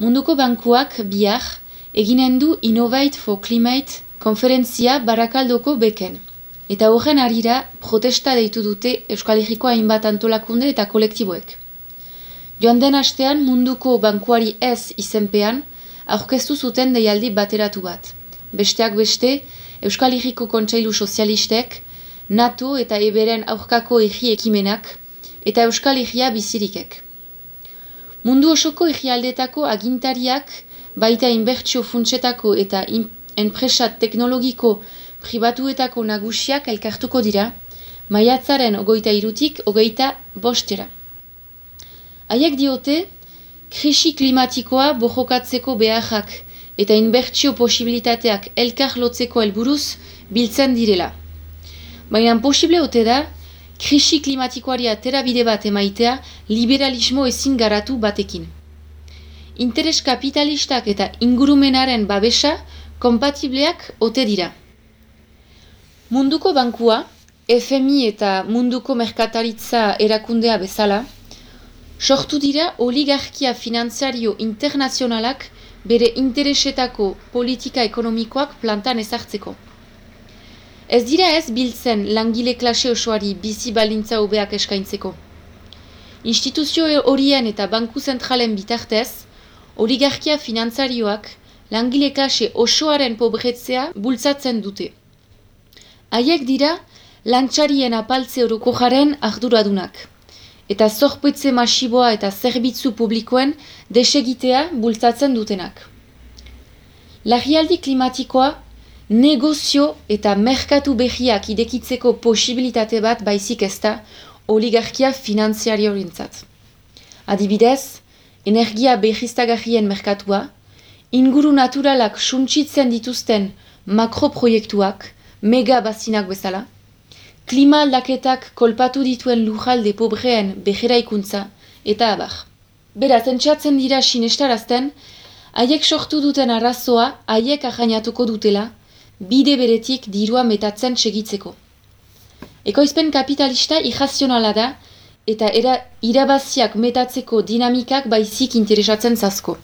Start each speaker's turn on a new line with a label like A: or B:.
A: Munduko bankuak bihar eginen du Innovate for Climate konferentzia barakaldoko beken. Eta horren arira protesta deitu dute Euskal Herriko hainbat antolakunde eta kolektiboek. Joan den astean munduko bankuari ez izenpean aurkeztu zuten deialdi bateratu bat. Besteak beste, Euskal Herriko Kontseilu Sozialistek, NATO eta Eberen aurkako egi ekimenak eta Euskal Herria bizirikek. Mundu osoko egialdetako agintariak baita inbertsio funtsetako eta enpresa teknologiko pribatuetako nagusiak elkartuko dira, maiatzaren ogoita irutik ogeita bostera. Haiek diote, krisi klimatikoa bojokatzeko beharrak eta inbertsio posibilitateak elkar lotzeko helburuz biltzen direla. Baina posible ote da, krisi klimatikoari aterabide bat emaitea liberalismo ezin garatu batekin. Interes kapitalistak eta ingurumenaren babesa kompatibleak ote dira. Munduko bankua, FMI eta munduko merkataritza erakundea bezala, sortu dira oligarkia finantzario internazionalak bere interesetako politika ekonomikoak plantan ezartzeko. Ez dira ez biltzen langile klase osoari bizi balintza hobeak eskaintzeko. Instituzio horien eta banku zentralen bitartez, oligarkia finantzarioak langile klase osoaren pobretzea bultzatzen dute. Haiek dira lantxarien apaltze horoko jaren arduradunak. Eta zorpetze masiboa eta zerbitzu publikoen desegitea bultzatzen dutenak. Lagialdi klimatikoa negozio eta merkatu behiak idekitzeko posibilitate bat baizik ezta oligarkia finanziario rintzat. Adibidez, energia behiztagarrien merkatua, inguru naturalak suntsitzen dituzten makroproiektuak, mega bazinak bezala, klima aldaketak kolpatu dituen lujalde pobreen beheraikuntza eta abar. Beraz, entxatzen dira sinestarazten, haiek sortu duten arrazoa haiek ahainatuko dutela, bide beretik dirua metatzen segitzeko. Ekoizpen kapitalista irrazionala da eta era irabaziak metatzeko dinamikak baizik interesatzen zazko.